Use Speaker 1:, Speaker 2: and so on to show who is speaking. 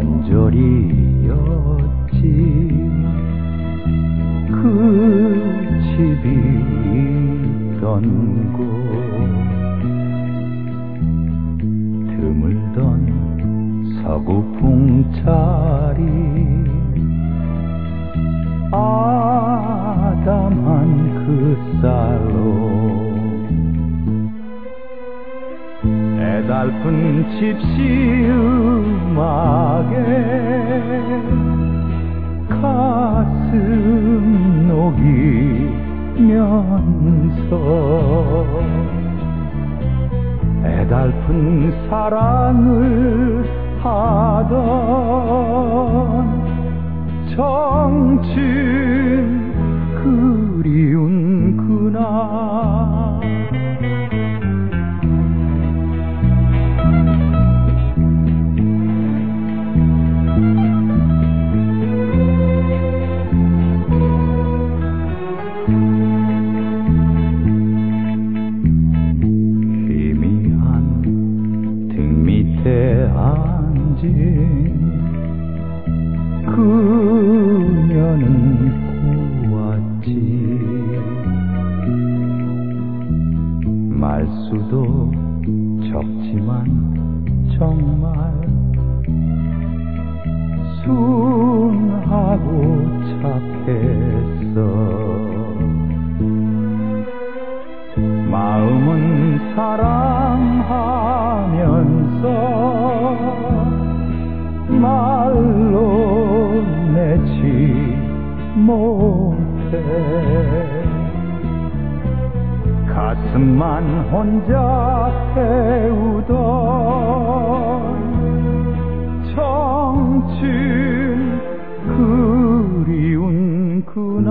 Speaker 1: 언저리였지. 그 집이 있던 곳 드물던 서구풍 자리 아담한 그 쌀로 애달픈 집시 음악에 가슴 녹이면서 애달픈 사랑을 하던 정친 그리운 그날 그녀는 보았지. 말수도 적지만 정말 순하고 착했어. 마음은 사랑 못해. 가슴만 혼자 태우던 청춘 그리운구나